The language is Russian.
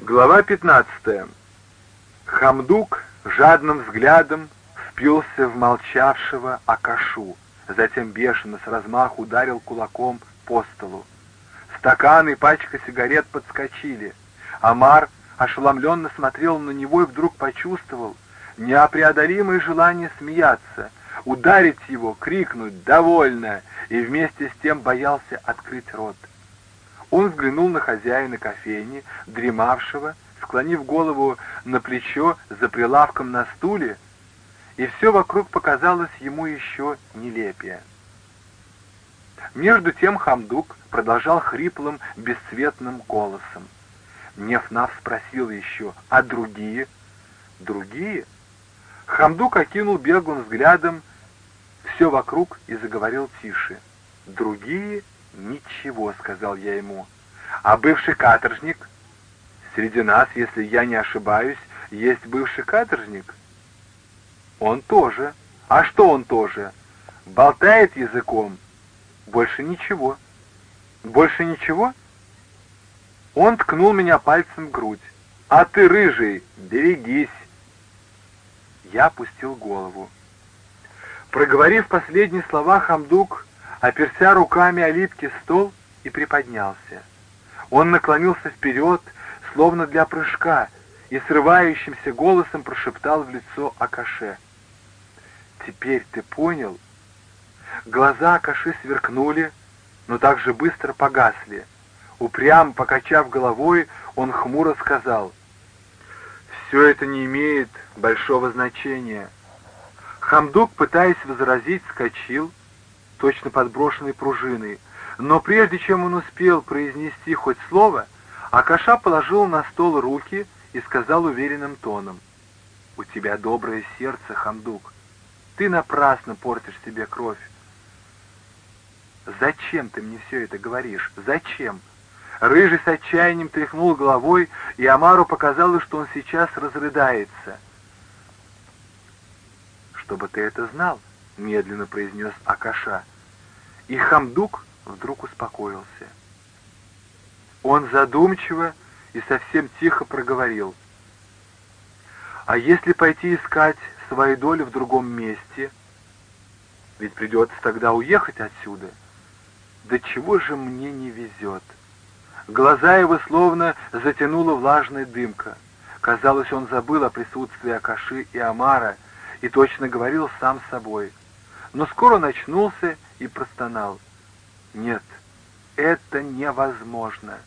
Глава 15. Хамдук жадным взглядом впился в молчавшего Акашу, затем бешено с размаху ударил кулаком по столу. Стакан и пачка сигарет подскочили. Амар ошеломленно смотрел на него и вдруг почувствовал непреодолимое желание смеяться, ударить его, крикнуть «довольно!» и вместе с тем боялся открыть рот. Он взглянул на хозяина кофейни, дремавшего, склонив голову на плечо за прилавком на стуле, и все вокруг показалось ему еще нелепее. Между тем Хамдук продолжал хриплым, бесцветным голосом. Нефнав спросил еще, а другие? Другие? Хамдук окинул беглым взглядом все вокруг и заговорил тише. Другие «Ничего», — сказал я ему. «А бывший каторжник?» «Среди нас, если я не ошибаюсь, есть бывший каторжник?» «Он тоже. А что он тоже? Болтает языком?» «Больше ничего». «Больше ничего?» Он ткнул меня пальцем в грудь. «А ты, рыжий, берегись!» Я опустил голову. Проговорив последние слова, Хамдук оперся руками о липкий стол и приподнялся. Он наклонился вперед, словно для прыжка, и срывающимся голосом прошептал в лицо Акаше. «Теперь ты понял?» Глаза Акаши сверкнули, но так же быстро погасли. Упрям покачав головой, он хмуро сказал, «Все это не имеет большого значения». Хамдук, пытаясь возразить, вскочил, точно подброшенной пружиной, но прежде чем он успел произнести хоть слово, Акаша положил на стол руки и сказал уверенным тоном, «У тебя доброе сердце, Хамдук, ты напрасно портишь себе кровь. Зачем ты мне все это говоришь? Зачем?» Рыжий с отчаянием тряхнул головой, и Амару показалось, что он сейчас разрыдается. «Чтобы ты это знал», — медленно произнес Акаша, — и Хамдук вдруг успокоился. Он задумчиво и совсем тихо проговорил. «А если пойти искать свои доли в другом месте? Ведь придется тогда уехать отсюда. Да чего же мне не везет?» Глаза его словно затянула влажная дымка. Казалось, он забыл о присутствии Акаши и Амара и точно говорил сам с собой. Но скоро он очнулся и простонал. «Нет, это невозможно!»